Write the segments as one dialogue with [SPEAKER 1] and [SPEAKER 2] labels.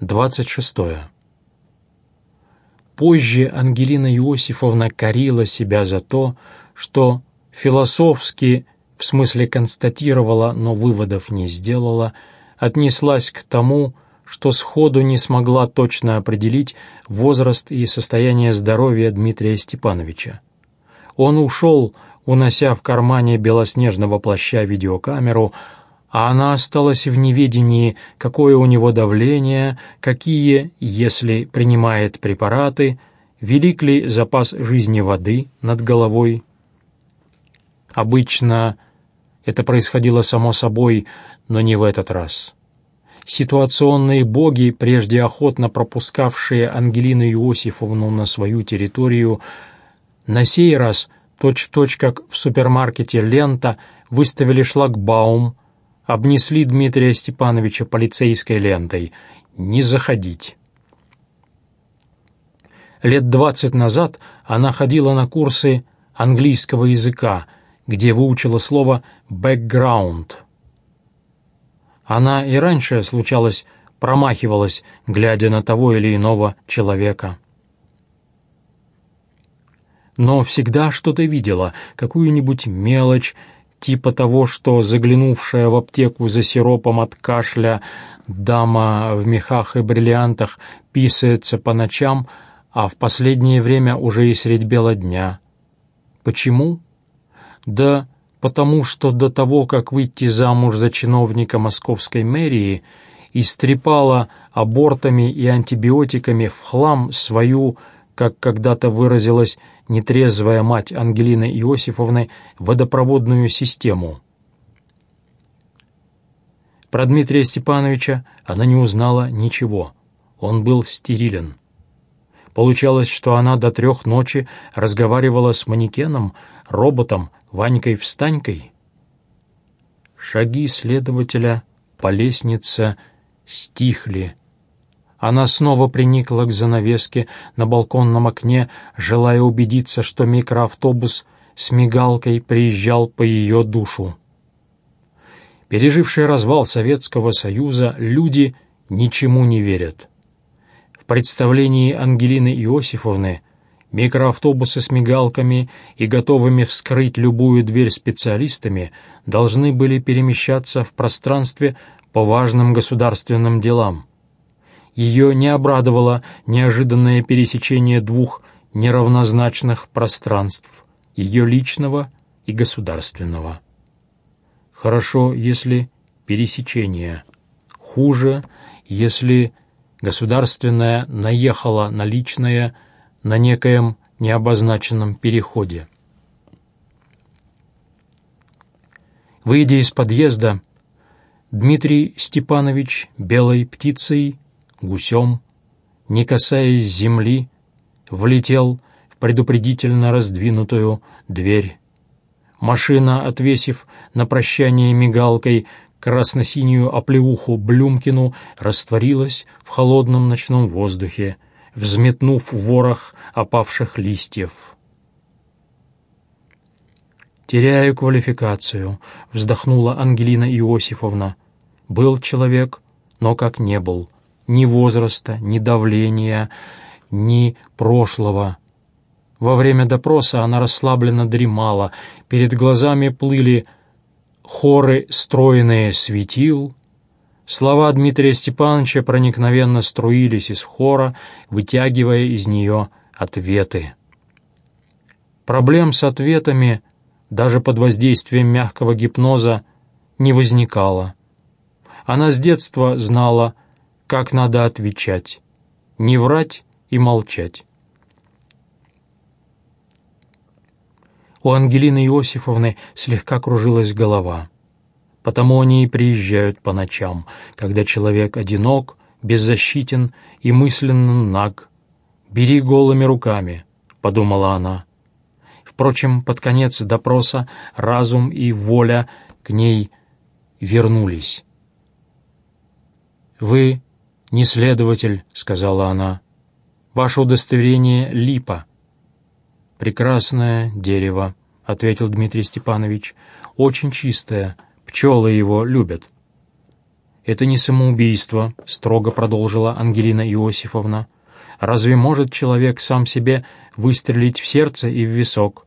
[SPEAKER 1] 26. Позже Ангелина Иосифовна корила себя за то, что философски, в смысле констатировала, но выводов не сделала, отнеслась к тому, что сходу не смогла точно определить возраст и состояние здоровья Дмитрия Степановича. Он ушел, унося в кармане белоснежного плаща видеокамеру, а она осталась в неведении, какое у него давление, какие, если принимает препараты, велик ли запас жизни воды над головой. Обычно это происходило само собой, но не в этот раз. Ситуационные боги, прежде охотно пропускавшие Ангелину Иосифовну на свою территорию, на сей раз, точь-в-точь -точь как в супермаркете «Лента», выставили шлагбаум, обнесли Дмитрия Степановича полицейской лентой «Не заходить». Лет двадцать назад она ходила на курсы английского языка, где выучила слово «бэкграунд», она и раньше, случалось, промахивалась, глядя на того или иного человека. Но всегда что-то видела, какую-нибудь мелочь, типа того, что заглянувшая в аптеку за сиропом от кашля дама в мехах и бриллиантах писается по ночам, а в последнее время уже и средь бела дня. Почему? Да потому что до того, как выйти замуж за чиновника московской мэрии, истрепала абортами и антибиотиками в хлам свою, как когда-то выразилась нетрезвая мать Ангелины Иосифовны, водопроводную систему. Про Дмитрия Степановича она не узнала ничего. Он был стерилен. Получалось, что она до трех ночи разговаривала с манекеном, роботом, Ванькой-встанькой? Шаги следователя по лестнице стихли. Она снова приникла к занавеске на балконном окне, желая убедиться, что микроавтобус с мигалкой приезжал по ее душу. Пережившие развал Советского Союза люди ничему не верят. В представлении Ангелины Иосифовны Микроавтобусы с мигалками и готовыми вскрыть любую дверь специалистами должны были перемещаться в пространстве по важным государственным делам. Ее не обрадовало неожиданное пересечение двух неравнозначных пространств, ее личного и государственного. Хорошо, если пересечение. Хуже, если государственное наехало на личное – на некоем необозначенном переходе. Выйдя из подъезда, Дмитрий Степанович белой птицей, гусем, не касаясь земли, влетел в предупредительно раздвинутую дверь. Машина, отвесив на прощание мигалкой красно-синюю оплеуху Блюмкину, растворилась в холодном ночном воздухе, взметнув ворох опавших листьев. «Теряю квалификацию», — вздохнула Ангелина Иосифовна. «Был человек, но как не был. Ни возраста, ни давления, ни прошлого». Во время допроса она расслабленно дремала, перед глазами плыли хоры стройные светил, Слова Дмитрия Степановича проникновенно струились из хора, вытягивая из нее ответы. Проблем с ответами, даже под воздействием мягкого гипноза, не возникало. Она с детства знала, как надо отвечать, не врать и молчать. У Ангелины Иосифовны слегка кружилась голова. Потому они и приезжают по ночам, когда человек одинок, беззащитен и мысленно наг. «Бери голыми руками», — подумала она. Впрочем, под конец допроса разум и воля к ней вернулись. «Вы не следователь», — сказала она. «Ваше удостоверение — липа». «Прекрасное дерево», — ответил Дмитрий Степанович. «Очень чистое, Пчелы его любят. «Это не самоубийство», — строго продолжила Ангелина Иосифовна. «Разве может человек сам себе выстрелить в сердце и в висок?»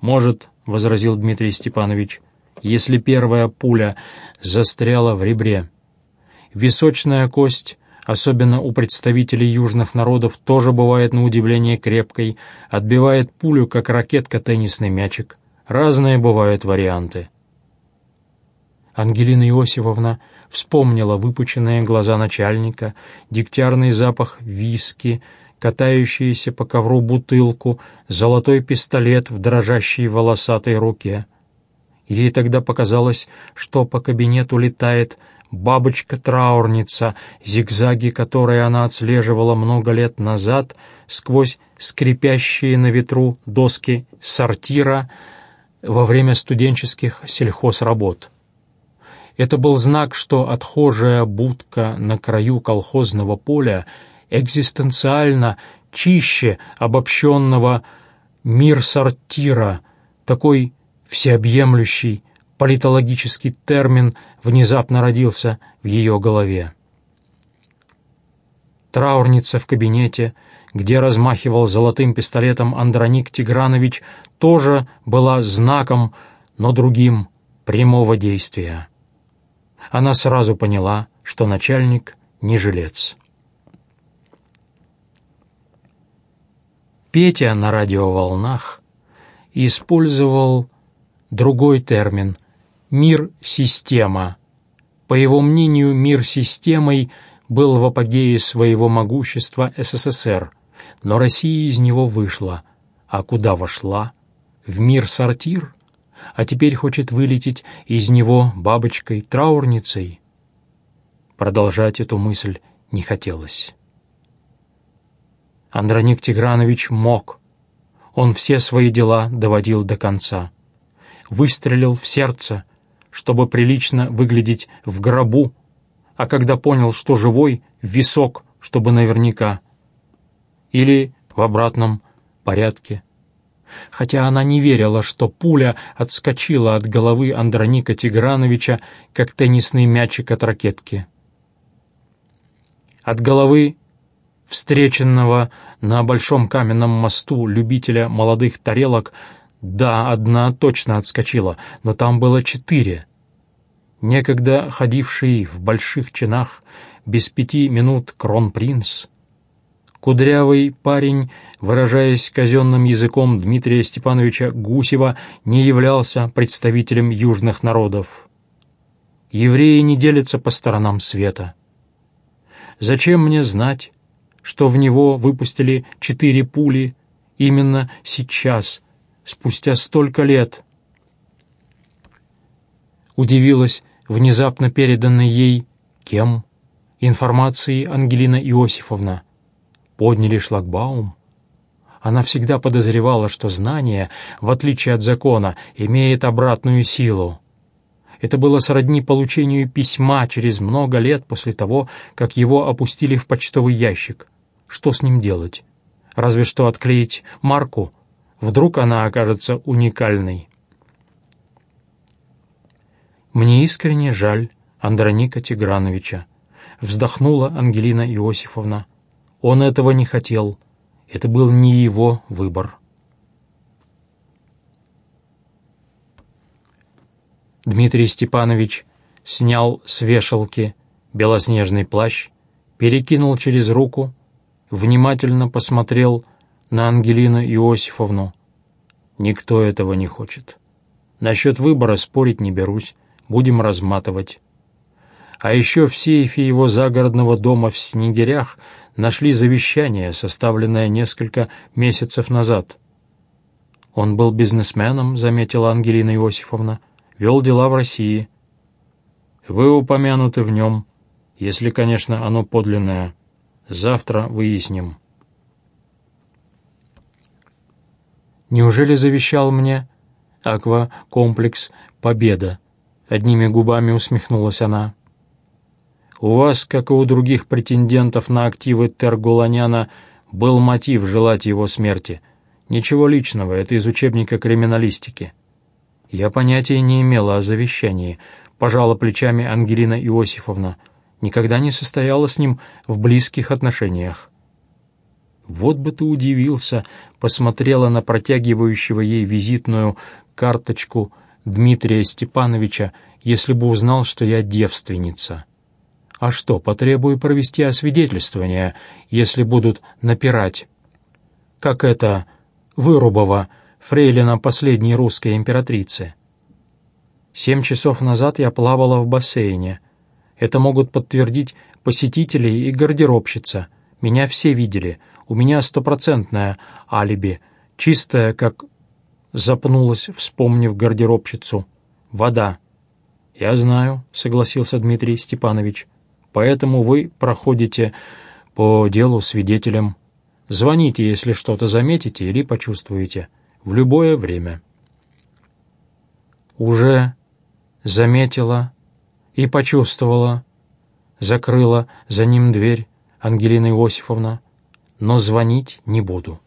[SPEAKER 1] «Может», — возразил Дмитрий Степанович, «если первая пуля застряла в ребре. Височная кость особенно у представителей южных народов, тоже бывает на удивление крепкой, отбивает пулю, как ракетка теннисный мячик. Разные бывают варианты. Ангелина Иосифовна вспомнила выпученные глаза начальника, дегтярный запах виски, катающуюся по ковру бутылку, золотой пистолет в дрожащей волосатой руке. Ей тогда показалось, что по кабинету летает бабочка-траурница, зигзаги которой она отслеживала много лет назад сквозь скрипящие на ветру доски сортира во время студенческих сельхозработ. Это был знак, что отхожая будка на краю колхозного поля экзистенциально чище обобщенного мир сортира, такой всеобъемлющий, политологический термин внезапно родился в ее голове. Траурница в кабинете, где размахивал золотым пистолетом Андроник Тигранович, тоже была знаком, но другим, прямого действия. Она сразу поняла, что начальник не жилец. Петя на радиоволнах использовал другой термин мир-система. По его мнению, мир системой был в апогее своего могущества СССР, но Россия из него вышла. А куда вошла? В мир-сортир? А теперь хочет вылететь из него бабочкой-траурницей? Продолжать эту мысль не хотелось. Андроник Тигранович мог. Он все свои дела доводил до конца. Выстрелил в сердце, чтобы прилично выглядеть в гробу, а когда понял, что живой, висок, чтобы наверняка. Или в обратном порядке. Хотя она не верила, что пуля отскочила от головы Андроника Тиграновича, как теннисный мячик от ракетки. От головы встреченного на большом каменном мосту любителя молодых тарелок да, одна точно отскочила, но там было четыре. Некогда ходивший в больших чинах без пяти минут кронпринц, кудрявый парень, выражаясь казенным языком Дмитрия Степановича Гусева, не являлся представителем южных народов. Евреи не делятся по сторонам света. Зачем мне знать, что в него выпустили четыре пули именно сейчас, спустя столько лет. Удивилась внезапно переданной ей кем информации Ангелина Иосифовна. Подняли шлагбаум. Она всегда подозревала, что знание, в отличие от закона, имеет обратную силу. Это было сродни получению письма через много лет после того, как его опустили в почтовый ящик. Что с ним делать? Разве что отклеить марку — Вдруг она окажется уникальной. «Мне искренне жаль Андроника Тиграновича», — вздохнула Ангелина Иосифовна. «Он этого не хотел. Это был не его выбор». Дмитрий Степанович снял с вешалки белоснежный плащ, перекинул через руку, внимательно посмотрел на Ангелину Иосифовну. Никто этого не хочет. Насчет выбора спорить не берусь, будем разматывать. А еще в сейфе его загородного дома в Снегирях нашли завещание, составленное несколько месяцев назад. Он был бизнесменом, заметила Ангелина Иосифовна, вел дела в России. Вы упомянуты в нем, если, конечно, оно подлинное. Завтра выясним. Неужели завещал мне аквакомплекс «Победа»?» Одними губами усмехнулась она. «У вас, как и у других претендентов на активы Тергуланяна, был мотив желать его смерти. Ничего личного, это из учебника криминалистики». Я понятия не имела о завещании, пожала плечами Ангелина Иосифовна. никогда не состояла с ним в близких отношениях. Вот бы ты удивился, посмотрела на протягивающего ей визитную карточку Дмитрия Степановича, если бы узнал, что я девственница. А что, потребую провести освидетельствование, если будут напирать? Как это Вырубова, фрейлина последней русской императрицы. Семь часов назад я плавала в бассейне. Это могут подтвердить посетители и гардеробщица. Меня все видели. У меня стопроцентное алиби. Чистое, как... Запнулась, вспомнив гардеробщицу. Вода. «Я знаю», — согласился Дмитрий Степанович. «Поэтому вы проходите по делу свидетелем. Звоните, если что-то заметите или почувствуете. В любое время». «Уже заметила и почувствовала», — закрыла за ним дверь Ангелина Иосифовна, «но звонить не буду».